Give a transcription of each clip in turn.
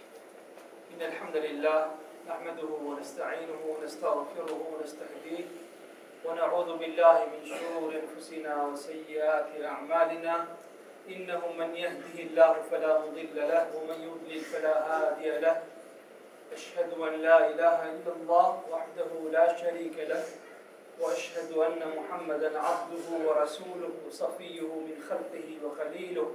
إن الحمد لله نحمده ونستعينه ونستغفره ونستهديه ونعوذ بالله من شرور أنفسنا وسيئات أعمالنا إنه من يهده الله فلا مضل له ومن يضلل فلا هادي له أشهد أن لا إله إلا الله وحده لا شريك له وأشهد أن محمدا عبده ورسوله صفيه من خلقه وخليله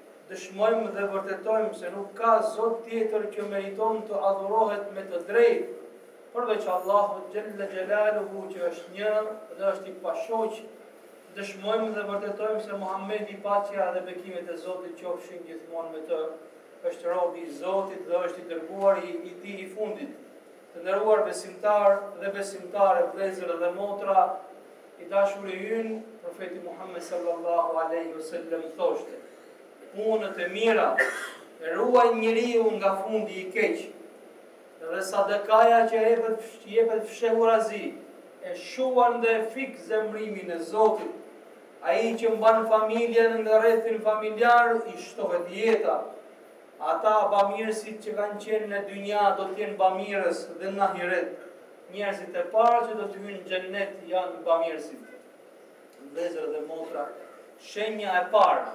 Dëshmojmë dhe vërtetojmë se nuk ka Zot tjetër që meriton të adhurohet me të drejtë, përveç Allahut Xhelle Xhelaluhu që është një dhe është i pashoq, dëshmojmë dhe vërtetojmë se Muhammedi paqja dhe bekimet e Zotit qofshin gjithmonë me të, është robi i Zotit dhe është i dërguari i tij i fundit. Të nderuar besimtarë dhe besimtare, vëllezër dhe motra, i dashuri ynë, profeti Muhammed sallallahu alaihi wasallam thoshte: Punët e mira e ruajnë njeriu nga fundi i keq. Dhe sadakaja që jepet jepet fshehurazi e shuan dhe e fik zemrimin e Zotit. Ai që mban familjen dhe rrethin familjar i shtohet jeta. Ata, bamirësit, që kanë qenë në dynja do të jenë bamirës dhe në ahiret. Njerëzit e parë që do të hyjnë në xhennet janë bamirësit. Vëllezër dhe motra, shenja e parë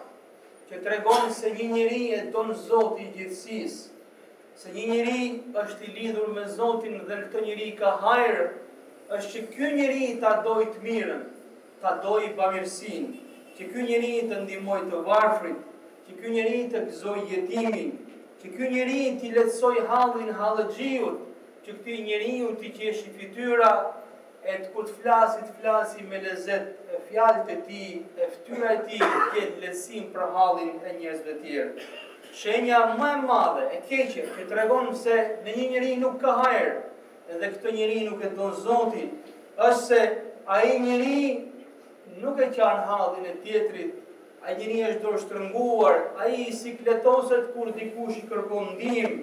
që tregon se një njeri e don Zoti i gjithësisë, se një njeri është i lidhur me Zotin dhe në këtë njeri ka hajër, është që ky njeri ta dojë të mirën, ta dojë bamirësinë, që ky njeri të ndihmojë të varfrit, Që ky njeri të gëzojë jetimin, që ky njeri t'i lehtësojë hallin hallexhiut, që këtij njeriu t'i qeshi fytyra, e të kur të flasi të flasi me lezet e fjalët e tij, e fytyra e tij të ketë lehtësim për hallin e njerëzve të tjerë. Shenja më e madhe e keqe që tregon se në një njeri nuk ka hajër, edhe këtë njeri nuk e don Zoti, është se ai njeri nuk e qan hallin e tjetrit, Ai njeri është dorështrënguar, ai sikletoset kur dikush i kërkon ndihmë,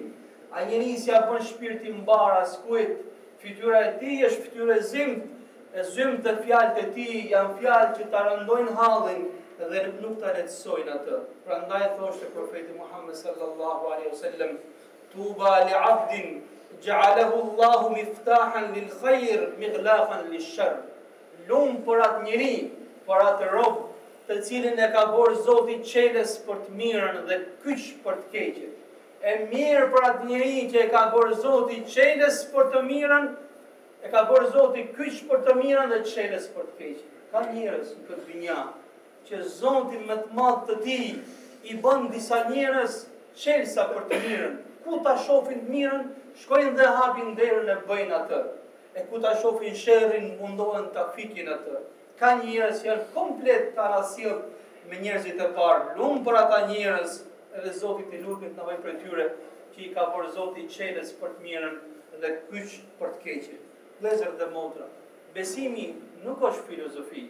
ai njeri s'ia bën shpirti mbarë askujt, fytyra e tij është fytyrë e zymtë, e zymtë dhe fjalët e tij janë fjalë që ta rëndojnë hallin dhe nuk ta lehtësojnë atë. Prandaj thoshte profeti Muhammed sallallahu alaihi wasallam: "Tuba li 'abdin ja'alahu Allahu miftahan lil khair, mighlaqan lish-sharr." Lum për atë njeri, për atë rob, të cilin e ka bërë Zoti çelës për të mirën dhe kyç për të keqen. E mjerë për atë njeri që e ka bërë Zoti çelës për të mirën, e ka bërë Zoti kyç për të mirën dhe çelës për të keqen. Ka njerëz në këtë dynja që Zoti me të madh të tij i bën disa njerëz çelësa për të mirën. Ku ta shofin të mirën, shkojnë dhe hapin derën e bëjnë atë. E ku ta shofin sherrin mundohen ta fikin atë. Ka njerëz që janë komplet të anasjelltë me njerëzit e parë. Lum për ata njerëz, edhe Zotit i lutemi të na bëjë prej tyre që i ka bërë Zoti çelës për të mirën dhe kyç për të keqen. Vëllezër dhe motra, besimi nuk është filozofi.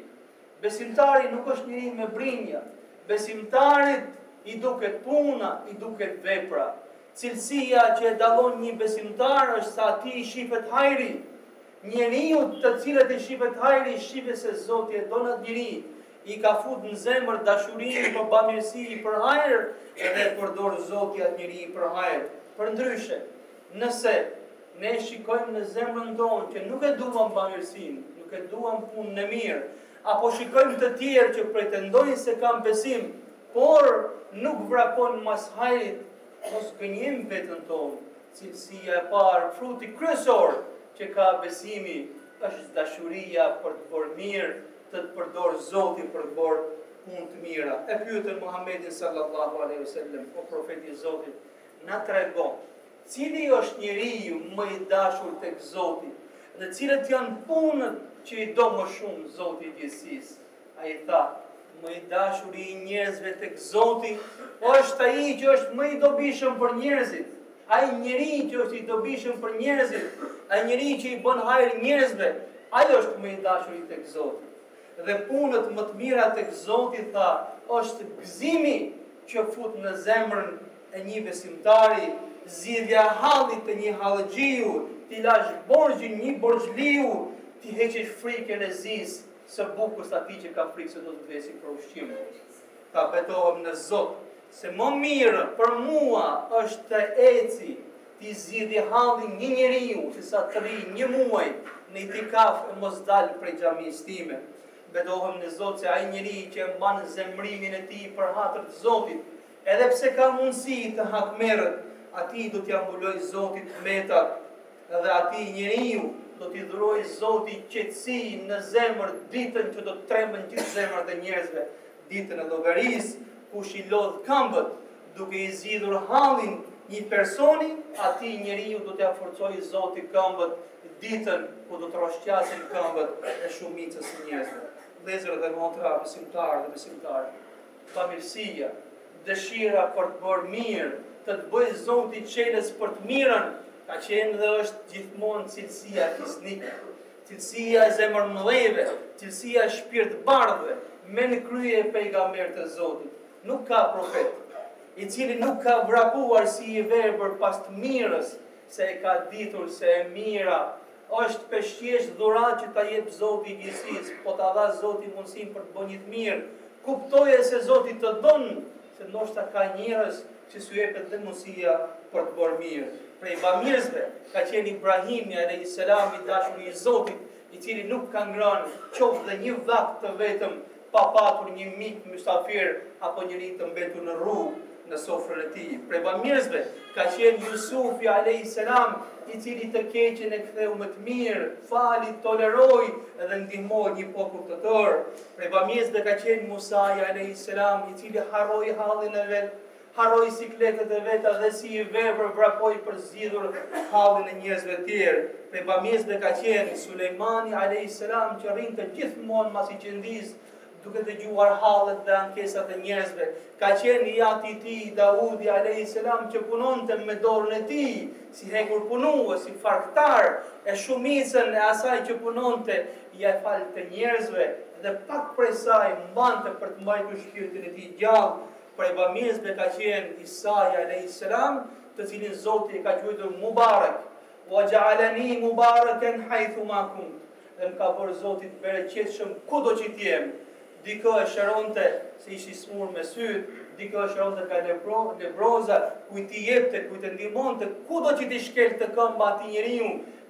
Besimtari nuk është njeri me brinja. Besimtarit i duket puna, i duket vepra. Cilësia që e dallon një besimtar është se atij i shifet hajri. Njeriut të cilit i shifet hajri shifet se Zoti e don atë njeri, i ka fut në zemër dashurinë për bamirësi, për hajër dhe e përdor Zoti atë njeri për hajër. Përndryshe, nëse ne shikojmë në zemrën tonë që nuk e duam bamirësinë, nuk e duam punën e mirë, apo shikojmë të tjerë që pretendojnë se kanë besim, Por nuk vrapon mas hajrit mos gënjejmë veten tonë, cilësia e parë, fruti kryesor që ka besimi është dashuria për të bërë mirë, të të përdorë Zoti për të bërë punë të mira. E pyetën Muhamedin sallallahu alejhi ve sellem, o profet i Zotit, na trego cili është njeriu më i dashur tek Zoti dhe cilat janë punët që i do më shumë Zoti i gjithësisë. Ai tha, më i dashuri i njerëzve tek Zoti është ai që është më i dobishëm për njerëzit. Ai njeri që është i dobishëm për njerëzit, ai njeri që i bën hajër njerëzve, ai është më i dashuri tek Zoti. Dhe punët më të mira tek Zoti tha, është gëzimi që fut në zemrën e një besimtari, zgjidhja e hallit të një hallxhiu, t'i lash borxhin një borxhliu, t'i heqësh frikën e zisë, Së bukës atij që ka frikë se do të vdesi për ushqim. Tha betohem në Zot se më mirë për mua është të eci t'i zgjidh hallin e një njeriu se sa të rri një muaj në itikaf e mos dal prej xhamisë time. Betohem në Zot se ai njeri që e mban zemrimin e tij për hatër të Zotit, edhe pse ka mundësi të hakmerret, atij do t'ia mbulojë Zoti të metat Edhe atij njeriu do t'i dhurojë Zoti qetësi në zemër ditën që do të tremben gjithë zemrat e njerëzve, ditën e llogarisë, kush i lodh këmbët, duke i zgjidhur hallin një personi, atij njeriu do t'ia forcojë Zoti këmbët ditën ku do të rrëshqasin këmbët e shumicës së njerëzve. Vëllezër dhe motra, besimtarë dhe besimtare. Bamirësia, dëshira për të bërë mirë, të të bëjë Zoti çelës për të mirën, ka qenë dhe është gjithmonë cilësia e fisnikëve, cilësia e zemërmëdhejve, cilësia e shpirtbardhëve, me në krye pejgamberët e Zotit. Nuk ka profet, i cili nuk ka vrapuar si i verbër pas të mirës, se e ka ditur se e mira Është peshqiesh dhuratë që ta jep Zoti i gjithësisë, po ta dha Zoti mundësinë për të bërë një të mirë. Kuptoje se Zoti të don, se ndoshta ka njerëz që s'u jepet dhe mundësia për të bërë mirë. Prej bamirësve ka qenë Ibrahimi alayhis salam i dashuri i Zotit, i cili nuk ka ngrënë qoftë dhe një vakt të vetëm pa patur një mik musafir apo njeri të mbetur në rrugë në sofrën e tij. Prej bamirësve ka qenë Jusufi alayhis salam, i cili të keqen e ktheu me të mirë, fali, toleroi dhe ndihmoi një popull të tërë. Prej bamirësve ka qenë Musai alayhis salam, i cili harroi hallin e vet Harroi sikletët e veta dhe si i verbër vrapoi për zgjidhur hallin e njerëzve tjerë. Prej bamirësve ka qenë Sulejmani alejhi selam që rrinte gjithmonë masi qendis duke dëgjuar hallet dhe ankesat e njerëzve. Ka qenë i ati i tij Daudi alejhi selam që punonte me dorën e tij si hekurpunues, si farktar e shumicën e asaj që punonte ia falte njerëzve dhe pak prej saj mbante për të mbajtur shpirtin e tij gjallë. Prej bamirësve ka qenë Isai alejhi selam, të cilin Zoti e ka quajtur Mubarak, "Wa ja'alani mubarakan haythu ma kunt", dhe më ka bërë Zoti të bereqetshëm kudo që të jem. Dikë e shëronte se ishte i smur me sytë, dikë e shëronte nga lebroza, kujt i jepte, kujt e ndihmonte, kudo që t'i shkelte këmba atij njeriu,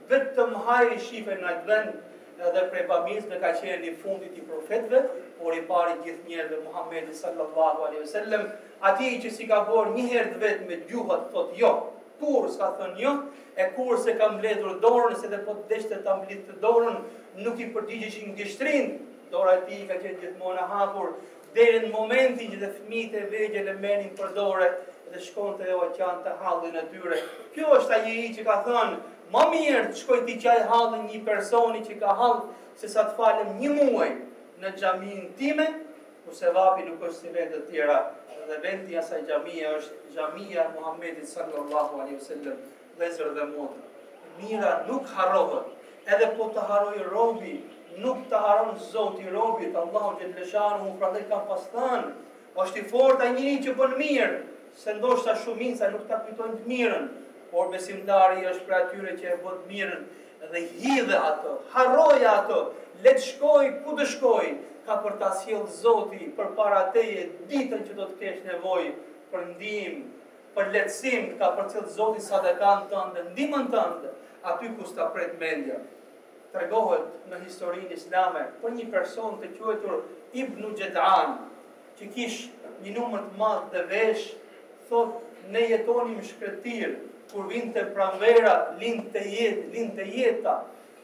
vetëm hajri shifej në atë vend. Edhe prej bamirësve ka qenë i fundit i profetëve, por i pari i gjithë njerëzve Muhamedi sallallahu alaihi wasallam, atij që s'i ka bërë një herë të vetme gjuha të thotë jo, kurrë s'ka thënë jo, e kurrë s'e ka mbledhur dorën, se dhe po të deshte ta mblidhte dorën, nuk i përgjigjeshin gishtrinjtë, dora e tij ka qenë gjithmonë e hapur deri në momentin që dhe fëmijët e vegjël e merrnin për dore dhe shkonte ua qante hallin e tyre. Ky është ai që ka thënë Ma mirë të shkoj t'i qaj hallin nji personi që ka hall se sa të falem nji muaj në xhaminë time ku sevapi nuk është si vendet tjera dhe vendi i asaj xhamie është xhamia e Muhammedit sallallahu alaihi wasallam vëllezër dhe motra e mira nuk harrohet edhe po ta harrojë robi nuk ta harron Zoti i robit Allahu xhelleshanuhu prandaj kam pas thënë është i fortë ai njeri që bën mirë Se ndoshta shumica nuk ta kujtojnë të mirën, por besimtari është prej atyre që e bën të mirën dhe hidhe atë, harroje atë, le të shkojë ku të shkojë, ka për ta sjellë Zoti përpara teje ditën që do të kesh nevojë për ndihmë, për lehtësim, ka për t'sjell Zoti sadakan tënde, ndihmën tënde, aty ku s'ta pret mendja. Tregohet në historinë islame për një person të quajtur Ibn Jad'an, që kish një numër të madh devesh, thot ne jetonim në shkretirë, kur vinte pranvera, lindte jet, lindte jeta,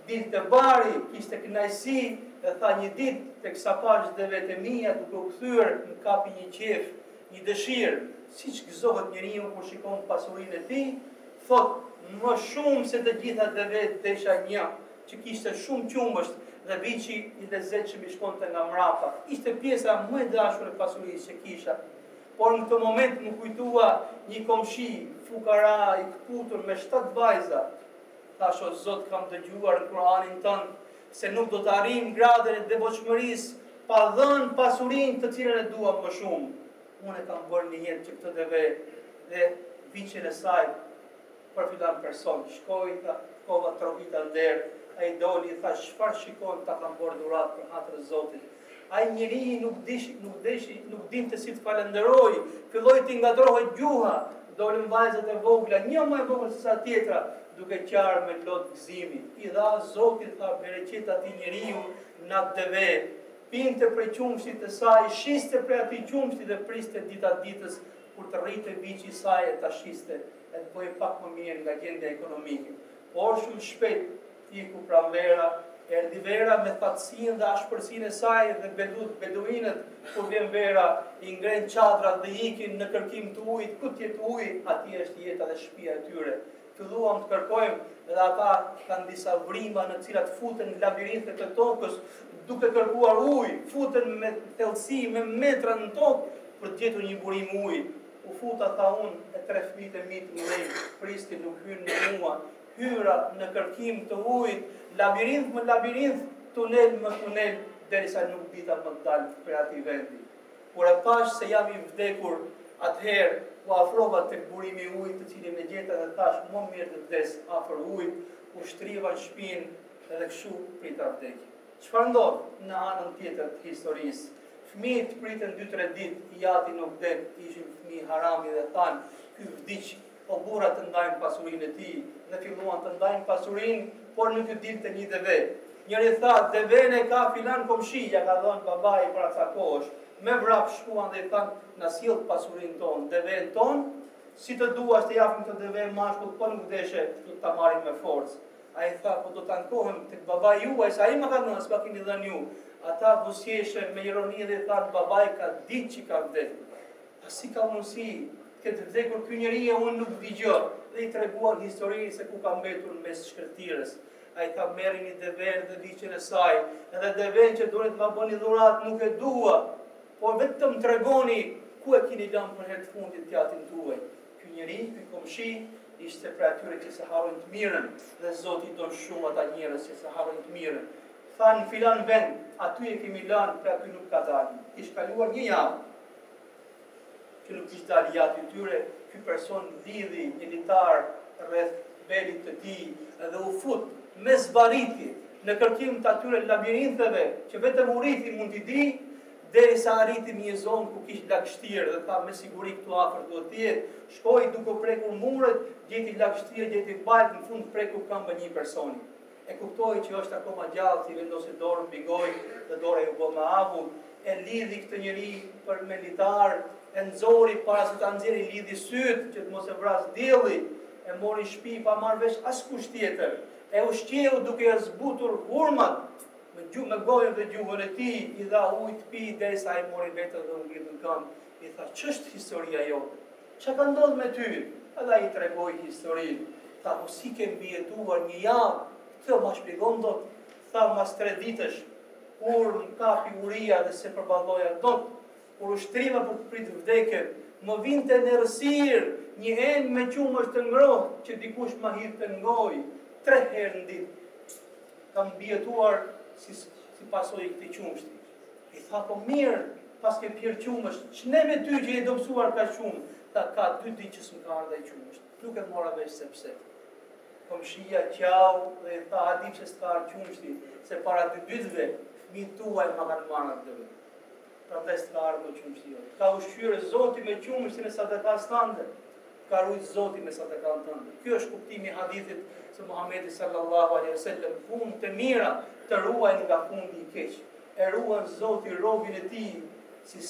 dilte bari, kishte kënaqësi, dhe tha një dit, teksa pash devetë e mia, duke u këthyër, në kapi një qef, një dëshirë, siç gëzohet njeriu kur shikon pasurinë e tij, thot më shumë se të gjitha devetë desha një, që kishte shumë qumësht dhe viçi i lezetshëm i shkonte nga mrapa. Ishte pjesa më e dashur e pasurisë që kisha. Por në këtë moment më kujtua një komshi, fukara, i këputur me shtatë vajza. Thash o Zot kam dëgjuar në Kur'anin tënd se nuk do të arrijmë gradën e devotshmërisë pa dhënë pasurinë të cilën e duam më shumë. Unë e kam bërë nijet që këtë deve dhe viçin e saj Për filan person shkova, tha, shkova trokita n'derë, ai doli i thash çfarë shikon ta kam bërë dhuratë për hatër Zotit. Ai njeri nuk dishi, nuk deshi, nuk dinte si të falënderojë, filloi t'i ngatërrohej gjuha, dolën vajzat e vogla, një më e vogël se sesa tjetra, duke qarë me lot gëzimi. I dha Zoti tha bereqet atij njeriu në atë deve, pinte prej qumshtit të saj, shiste prej atij qumshtit dhe priste dita ditës, kur të rritej viçi saj e ta shiste. e të bëjë pak më mirë nga gjendja ekonomike. Por shumë shpejt iku pranvera, erdhi vera me thatësinë dhe ashpërsinë e saj dhe bedut, beduinët, kur vjen vera, i ngrenë çadrat dhe ikin në kërkim të ujit, ku të jetë uji, aty është jeta dhe shpia e tyre. Filluam të kërkojmë dhe ata kanë disa vrima në cilat futen në labirinthe të tokës, duke kërkuar ujë, futen me thellësi, me metra në tokë, për të gjetur një burim ujë. U futa tha unë e tre fëmijët e mi më lanë pritën nuk hynë me mua Hyra në kërkim të ujit Labirinth më labirinth Tunel më tunel Derisa nuk dita më t'dal prej atij vendi Kur e pash se jam i vdekur Atëherë u afrova tek burimi i ujit të cilin e gjeta dhe thash më mirë të vdes afër ujit U shtriva në shpinë dhe kshu prita vdekjen Çfarë ndodh në anën tjetër të historisë? Fëmijët pritën dy tre ditë i ati nuk del ishin fëmijë harami dhe thanë ky vdiq o burra të ndajmë pasurinë e tij dhe filluan të ndajnë pasurinë por nuk ju dilte një deve njëri tha deven e ka filan komshi ja ka dhënë babai para ca kohësh me vrap shkuan dhe i thanë na sjell pasurinë tonë deven tonë si të duash të japim këtë deve mashkull po nuk deshe do të ta marrim me forcë Ai i tha, Po do të ankohem tek babai juaj, se ai më ka dhënë, s'ma keni dhënë ju. Ata buzëqeshën me ironi dhe i thanë, Babai ka ditë që ka vdekur. Tha si ka mundësi të ketë vdekur ky njeri e unë nuk di gjë? Dhe i treguan historinë se ku ka mbetur mes shkretirës. Ai tha, Merrini devenë dhe viçin e saj, edhe devenë që doni të ma bëni dhuratë nuk e dua, por vetëm tregoni ku e kini lanë për herë të fundit të atin tuaj. Ky njeri, ky komshi, ishte prej atyre që s'e harrojnë të mirën, dhe Zoti i don shumë ata njerëz që s'e harrojnë të mirën. Tha në filan vend, aty e kemi lanë, prej aty nuk ka dalë. Kish kaluar një javë që nuk kish dalë i ati i tyre, ky person lidhi një litar rreth belit të tij dhe u fut mes barishtes në kërkim të atyre labirinteve që vetëm urithi mund t'i di, Derisa arriti në një zonë ku kishte lagështirë dhe tha me siguri këtu afër duhet të jetë. Shkoi duke u prekur muret, gjeti lagështirë, gjeti baltë, në fund preku kambën e një personi. E kuptoi që është akoma gjallë, se i vendosi dorën mbi gojë dhe dora iu bo me avull. E lidhi këtë njeri prap me litar, e nxori para se ta nxjerrë i lidhi sytë që të mos e vrasë dielli, e mori në shtëpi pa marrë vesh askush tjetër. E ushqeu duke ia zbutur hurmat. Me gjuhë me gojën dhe gjuhën e tij i dha ujë të pijë derisa ai mori veten dhe u ngrit në këmbë, i tha, Ç'është historia jote? Ça ka ndodhur me ty? Edhe ai i tregoi historinë. Tha, Po si ke mbijetuar një javë? Këtë ma shpjegon dot? Tha, Mas tre ditësh, kur më kapi uria dhe s'e përballoja dot, kur u shtriva për të pritur vdekjen, më vinte në errësirë një enë me qumësht të ngrohtë që dikush ma hidhte në gojë tre herë në ditë. Kam mbijetuar si si pasojë e këtij qumështi. I tha po mirë, paske pirë qumësht, ç'ne me ty që je dobësuar kaq shumë, tha ka dy ditë që s'më ka ardhë qumësht, nuk e mora vesh se pse. Komshiu qau dhe i tha a di pse s'ka ardhë qumështi, se para dy ditëve, fëmijët tuaj ma kanë marrë atë deve. Prandaj s'të ka ardhë më qumështi jot. Të ka ushqyre zoti me qumështin e sadakas tande. Të ka rujtë zoti me sadakanë tande. Ky është kuptimi i hadithit të Muhammedit sallallahu alaihi wasallam punët e mira të ruajnë nga fundi i keq. E ruan Zoti robin e tij si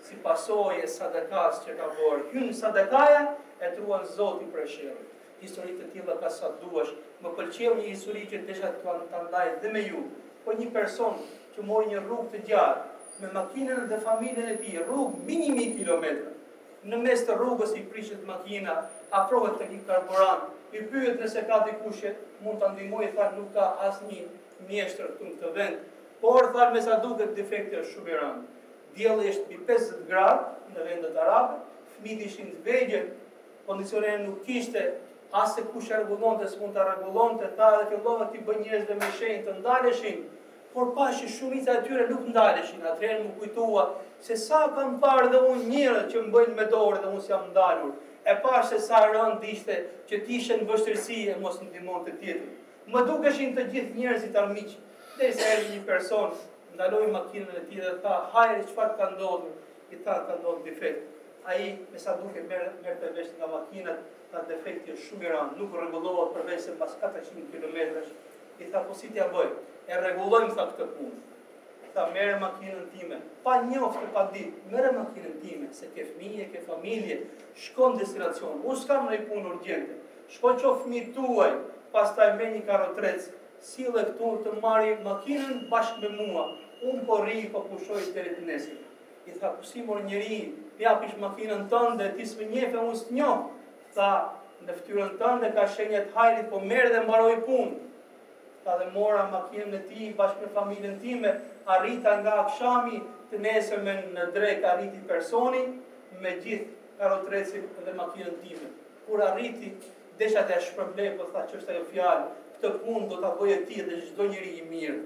si pasojë e sadakas që ka bërë. Hyn sadakaja e t'ruan Zoti prej sherrit. Histori të tilla ka sa duash. Më pëlqeu një histori që desha ta ndaj dhe me ju. Po një person që mori një rrugë të gjatë me makinën dhe familjen e tij, rrugë mbi 1000 kilometra. Në mes të rrugës i prishet makina, afrohet tek një karburant, i pyet nëse ka dikush që mund ta ndihmojë, tha nuk ka asnjë mjeshtër këtu në këtë vend. Por tha me sa duket defekti është shumë i rëndë. Dielli është mbi 50 gradë në vendet arabe, fëmijët ishin të vegjël, kondicionere nuk kishte, askush e rregullonte, s'mund ta rregullonte, tha edhe fillova t'i bëj njerëzve me shenjë të ndaleshin, Por pashë shumica e tyre nuk ndaleshin, atëherë më kujtua se sa kam parë dhe unë njerëz që më bëjnë me dorë dhe unë s'jam ndalur. E pashë se sa e rëndë ishte që të ishe në vështirësi e mos ndihmonte tjetri. Më dukeshin të gjithë njerëzit armiq, derisa erdhi një person, ndaloi makinën e tij dhe tha, Hajr, çfarë ka ndodhur? I thashë, Ka ndodhur difekt. Ai, me sa duket, merrte vesh nga makinat. Tha defekti është shumë i rëndë, nuk rregullohet përveçse pas katërqind kilometrash, i thashë po si t'ja bëj, e rregullojmë tha këtë punë. Tha merre makinën time, pa njoftë e pa ditë, merre makinën time, se ke fëmije, ke familje, shko në destinacion, unë s'kam ndonjë punë urgjente, shko çoj fëmijët tuaj, pastaj merr një karrotrec, sille këtu të marri makinën bashkë me mua, unë po rri, po pushoj deri të nesërmen. I thashë, po si mor njeri, t'i japësh makinën tënde, ti s'më njeh, unë s'të njoh. Tha, në ftyrën tënde ka shenja të hajrit, po merre dhe mbaroj punë. Tha dhe mora makinën e tij, bashkë me familjen time, arrita nga akshami të nesërmen në drekë arriti personi, me gjithë karrotrecin dhe makinën time. Kur arriti, Desha t'ja shpërblej, po tha ç'është ajo fjalë, këtë punë do ta bëje ti dhe çdo njeri i mirë.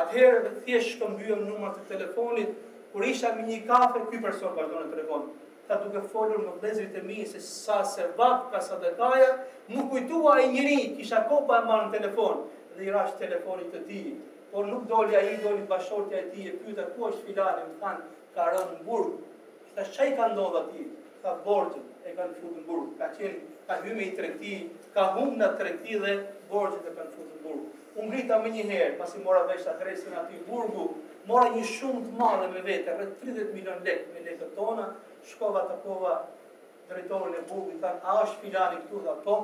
Atëherë dhe thjesht shkëmbyem numrat e telefonit, kur isha në një kafe, ky person vazhdon të tregojë. Tha duke folur me vëllezërit e mi se sa sevap ka sadakaja, më kujtua ai njeri, kisha kohë pa e marrë në telefon dhe i rash telefonit të tij. Por nuk doli ai, doli bashkëshortja e tij e pyeta ku është filani, më tha ka rënë në burg. Thashë ça i ka ndodh atij, tha borxhet e kanë fut në burg, ka qenë ka hy me një tregti, ka humb nga tregti dhe borxhet e kanë fut në burg. U ngrita menjëherë, pasi mora vesh adresën e atij burgu, mora një shumë të madhe me vete, rreth 30 milion lek me lekët tona, shkova takova Drejtorin e burgut i thashë, a është filani këtu? Tha, po,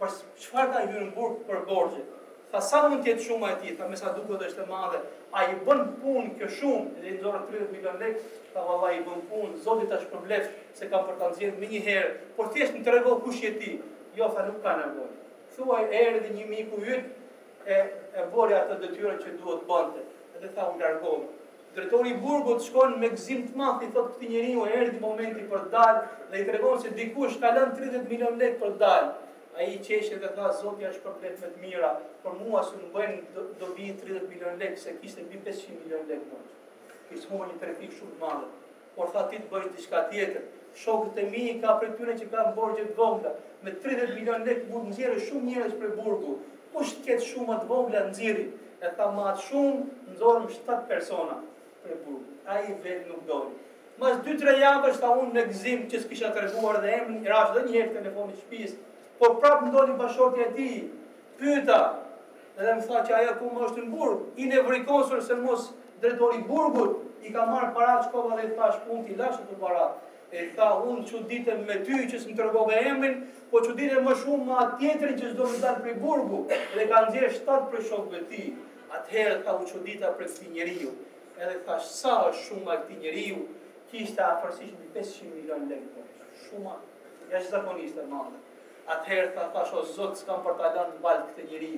për çfarë ka hyrë në burg për borxhe? Tha, sa mund të jetë shuma e tij? Tha, me sa duket është e madhe. A i bën punë kjo shumë? Dhe i nxora 30 milionë lekë. Tha, valla i bën punë, zoti ta shpërbleftë se kam për ta nxjerrë menjëherë. Por thjesht më trego kush je ti? Jo, thashë, nuk ka nevojë. Thuaj erdhi një miku yt e e bëri atë detyrën që duhet të bënte. Dhe tha, u largova. Drejtori i burgut shkon me gëzim të madh i thotë këtij njeriu erdhi momenti për të dalë dhe i tregon se dikush ka lënë 30 milionë lekë për të dalë. Ai i qeshet dhe tha zoti është përplot me të mira, për mua s'më bëjnë dobi 30 milionë lekë se kishte mbi 500 milionë lekë. Kishte humbur një tregti shumë të madhe. Por tha ti të bëjsh diçka tjetër. Shokët e mi ka prej tyre që kanë borxhe të vogla, me 30 milion lek mund nxjerrim shumë njerëz prej burgu. Kush të ketë shuma të vogla nxirri. E tha me atë shumë, nxorëm 7 persona prej burgu. Ai vetë nuk doli. Mas 2-3 javësh tha unë me gëzim që s'kisha treguar dhe emrin, i rash dhe një herë telefonit shtëpisë, por prapë më doli bashkëshortja e tij. Pyeta, Edhe më tha që ai akoma është në burg, i nevrikosur se mos drejtori i burgut i ka marrë paratë shkova dhe i thash unë t'i lashë paratë. E tha unë çuditem me ty që s'më tregove emrin, po çuditem më shumë me atë tjetrin që s'do me dalë prej burgu dhe ka nxjerrë shtatë prej shokëve të tij. Atëherë tha u çudita prej këtij njeriu. Edhe i thash sa është shuma e këtij njeriu, ishte afërsisht mbi 500 milion lekë shumë jashtëzakonisht e madhe. Atëherë tha, thashë, O Zot, s'kam për ta lënë në baltë këtë njeri.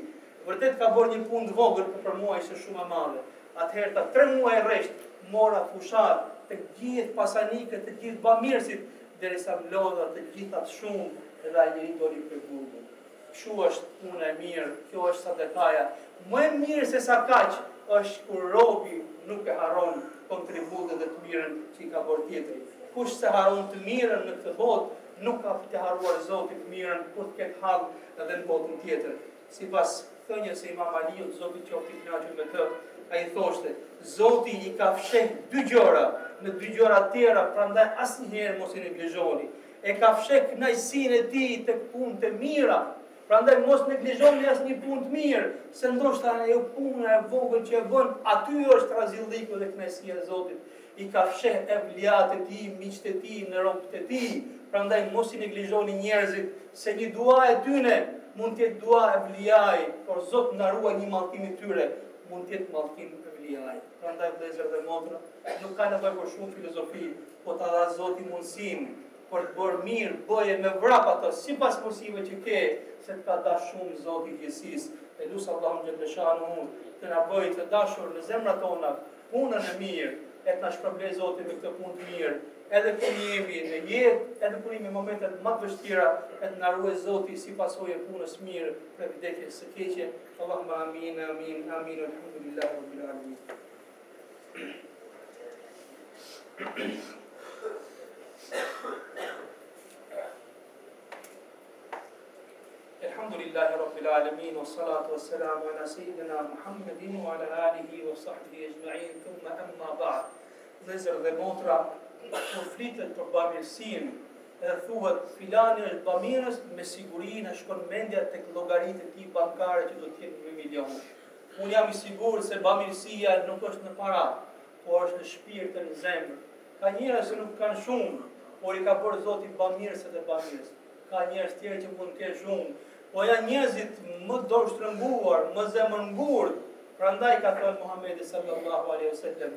Vërtet ka bërë një punë të vogël, por për mua ishte shumë e madhe. Atëherë tha, Tre muaj rresht mora fushatë të gjithë pasanikët, të gjithë bamirësit, derisa mblodha të gjithë atë shumë dhe ai njeri doli prej burgut. Kështu është puna e mirë, kjo është sadakaja. Më e mirë se sadakaja është kur robi nuk e harron kontributin dhe të mirën që i ka bërë tjetri. Kush s'e harron të mirën në këtë botë, Nuk ia ka për të harruar Zoti të mirën kur të ketë hall edhe në botën tjetër. Sipas thënies së Imam Aliut, Zoti qoftë i kënaqur me të, ai thoshte, Zoti i ka fshehë dy gjëra në dy gjëra tjera, prandaj asnjëherë mos i neglizhoni. E ka fshehë kënaqësinë e tij tek punët e mira, prandaj mos neglizhoni asnjë punë të mirë, se ndoshta ajo puna e vogël që e bën, aty është razilliku dhe kënaqësia e Zotit. i ka fsheh evliat e tij, miqtë e tij në robët e tij, prandaj mos i neglizhoni njerëzit, se një dua e tyne mund të jetë dua evlijai, por Zot na ruaj një mallkim i tyre mund të jetë mallkim evlijai. Prandaj vëllezër dhe motra, nuk ka nevojë për shumë filozofi, po ta dha Zoti mundësinë për të bërë mirë, bëje me vrap atë, sipas mundësive që ke, se të ka dashur Zoti i gjithësisë, e lus Allahun xhelle shanuhu të na bëjë të dashur në zemrat tona, punën e mirë e të na shpërblejë Zoti me këtë punë të mirë, edhe kur jemi në jetë, edhe kur jemi në momentet më të vështira, e të na ruajë Zoti si pasojë e punës së mirë prej vdekjes së keqe. Allahumma amin, amin, amin, alhamdulillah, rabbil alamin. Elhamdulillahi Rabbil Alemin, wa salatu wa salamu ala Sejidina Muhammedin, wa ala alihi wa sahbihi exhmain, thumma emma ba'd. Vëllezër dhe motra, kur flitet për bamirësin, edhe thuhet filani është bamirës, me siguri na shkon mendja tek llogaritë e tij bankare që do të jenë me miliona. Unë jam i sigur se bamirësia nuk është në para, por është në shpirt e në zemër. Ka njerëz që nuk kanë shumë, por i ka bërë Zoti bamirës edhe bamirës. Ka njerëz tjerë që mund të kenë shumë, po janë njerëzit më dorështrënguar, më zemërngurtë, prandaj ka thënë Muhamedi sallallahu alaihi wasallam,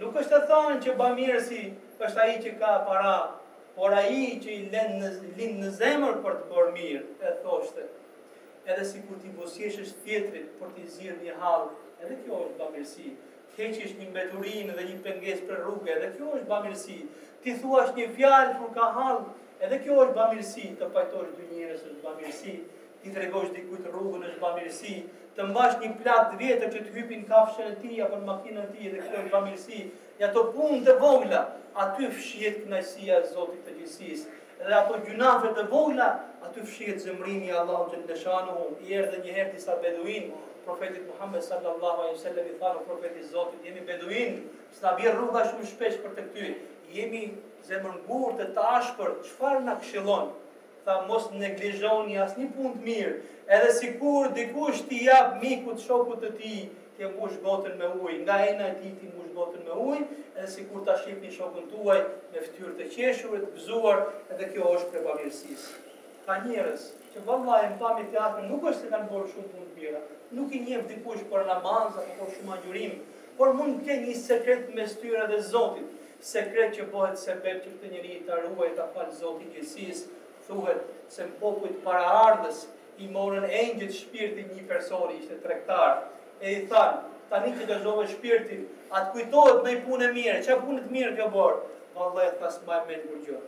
nuk është e thënë që bamirësi është ai që ka para, por ai që i lind në zemër për të bërë mirë, e thoshte. Edhe sikur t'i buzëqeshësh tjetrit për t'i nxjerrë një hall, edhe kjo është bamirësi. Të heqësh një mbeturin dhe një pengesë prej rruge, edhe kjo është bamirësi. T'i thuash një fjalë kur ka hall, edhe kjo është bamirësi, të pajtosh dy njerëz është bamirësi, t'i tregosh dikujt rrugën është bamirësi, të mbash një plak të vjetër që të hypi në kafshën e tij apo në makinën e tij edhe kjo është bamirësi, n'ato punë të vogla, aty fshihet kënaqësia e Zotit të gjithësisë. Dhe n'ato gjynahe të vogla, aty fshihet zemrimi i Allahut xhel-le shanuhu, i erdhën një herë disa beduin, profetit Muhammed sallallahu alaihi wasallam i thanë profet i Zotit, jemi beduin, S'na bie rruga shumë shpesh për tek ty. Jemi zemërngurtë, të ashpër, çfarë na këshillon? Tha mos neglizhoni asnjë punë të mirë, edhe sikur dikush t'i japë mikut, shokut të tij, t'i mbushë gotën me ujë, nga ena e tij t'i mbushë gotën me ujë, edhe sikur ta shihni shokun tuaj me fytyrë të qeshur e të gëzuar, edhe kjo është prej bamirësisë. Ka njerëz, që vallahi në pamje të parë nuk është se kanë bërë shumë punë të mira, nuk i njeh dikush për namaz apo për shumë agjërim, por mund të kenë një sekret mes tyre dhe Zotit, sekret që bëhet sebep që këtë njeri ta ruajë ta falë Zoti i gjithësisë, thuhet se në popujt paraardhës i morën engjëjt shpirtin nji personi ishte tregtar e i thanë tani që dorëzove shpirtin a të kujtohet ndonjë punë e mirë çfarë punë të mirë ke bërë vallahi tha s'mbaj mend gjë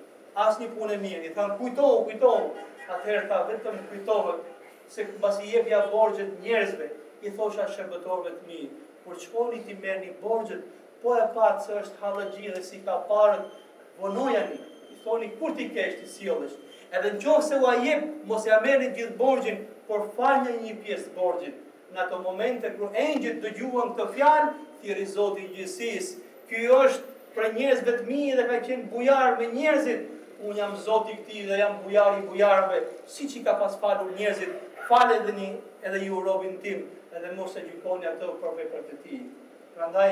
Asnjë punë e mirë, i thanë kujtohu, kujtohu. Atëherë tha vetëm më kujtohet se mbasi i jepja borxhet njerëzve, i thosha shërbëtorëve të mi, kur shkoni t'i merrni borxhet, po e patë se është hallexhi dhe s'i ka parët, vonojani, i thoni kur t'i kesh t'i sjellësh. Edhe në qoftë se ua jep, mos ia merrni gjithë borxhin, por falni një pjesë të borxhit. Në ato momente kur engjëjt dëgjuan këto fjalë, thirri Zoti i gjithësisë, Ky është prej njerëzve të mi dhe ka qenë bujar me njerëzit, unë jam Zoti i këtij dhe jam bujari i bujarëve, siç i ka pas falur njerëzit, faleni edhe ju robin tim, edhe mos e gjykoni atë për veprat e tij. Prandaj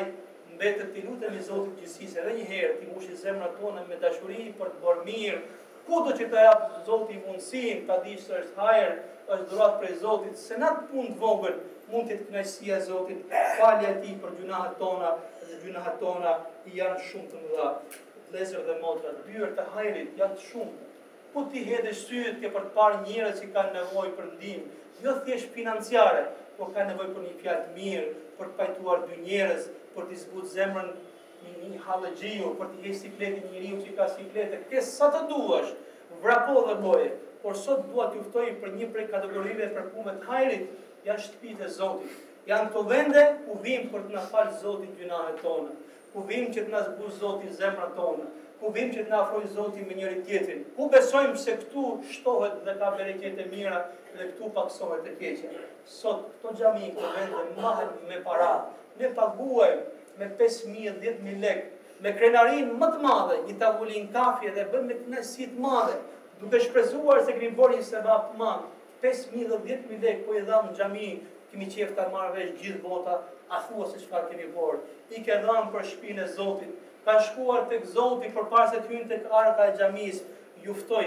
mbetet t'i lutemi Zotit të gjithësisë edhe një herë t'i mbushë zemrat tona me dashuri për të bërë mirë, Kudo që ta jap Zoti mundësinë ta dish se është hajër, është dhuratë prej Zotit, se në atë punë të vogël mund të jetë kënaqësia e Zotit, falja e tij për gjunahet tona, dhe gjunahet tona janë shumë të mëdha. Vëllezër dhe motra, dyert e hajrit janë shumë. Po t'i hedhësh sytë ke për të parë njerëz që kanë nevojë për ndihmë, jo thjesht financiare, por kanë nevojë për një fjalë të mirë, për të pajtuar dy njerëz, për të zbutë zemrën E një hallexhiu, për t'i heq sikletin njeriu që ka sikletë, ke sa të duash, vrapo dhe boje, por sot dua të ju ftoj për një prej kategorive të punëve të hajrit, janë shtëpitë e Zotit, janë këto vende ku vijmë për të na falë Zoti gjynahet tona, ku vijmë që të na zbusë Zoti zemrat tona, ku vijmë që të na afrojë Zoti me njëri-tjetrin, ku besojmë se këtu shtohet dhe ka bereqet e mira dhe këtu paksohet e keqe. Sot, këto xhami, këto vende mahen me para, ne paguajmë, me pesë mijë, dhjetë mijë lekë, me krenarinë më të madhe, një tavolinë kafje dhe bëjmë me kënaqësi të madhe, duke shpresuar se kemi bërë një sevap të madh, pesë mijë dhe dhjetë mijë lekë po i dhamë në xhami, kemi qejf ta marrë vesh gjithë bota, a thua se çfarë kemi bërë? I ke dhënë për shpinë e Zotit, kanë shkuar tek Zoti përpara se të hyjnë tek arka e xhamisë, ju ftoj,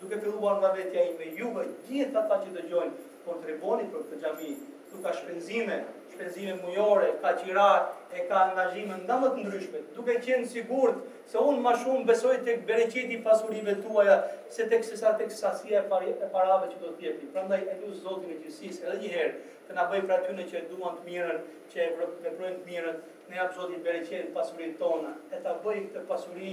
duke filluar nga vetja ime, juve, gjithë ata që dëgjojnë, kontribuoni për këtë xhami, këtu ka shpenzime, shpenzime mujore, ka qira e ka angazhime nga më të ndryshme, duke qenë i sigurt se unë më shumë besoj tek bereqeti i pasurive tuaja se tek sesa tek sasia e, e parave që do të jepni. Prandaj e lus Zotin e gjithësisë edhe një herë të na bëjë prej atyre që e duan të mirën, që e veprojnë të mirën, na japë Zoti bereqet në pasuritë tona, e ta bëjë këtë pasuri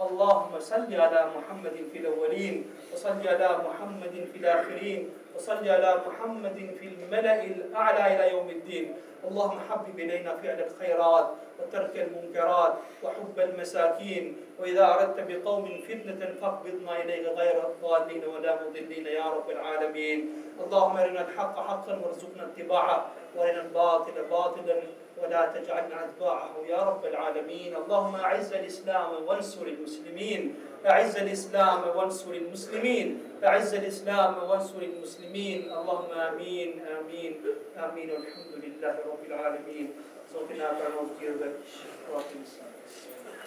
اللهم صل على محمد في الأولين وصل على محمد في الآخرين وصل على محمد في الملأ الأعلى إلى يوم الدين اللهم حبب إلينا فعل الخيرات وترك المنكرات وحب المساكين وإذا أردت بقوم فتنة فاقبضنا إليك غير ضالين ولا مضلين يا رب العالمين اللهم أرنا الحق حقا وارزقنا اتباعه وأرنا الباطل باطلا ولا تجعلنا أتباعه يا رب العالمين اللهم أعز الإسلام وانصر المسلمين أعز الإسلام وانصر المسلمين أعز الإسلام وانصر المسلمين اللهم آمين آمين آمين والحمد لله رب العالمين صوتنا فنوز جيربك واقم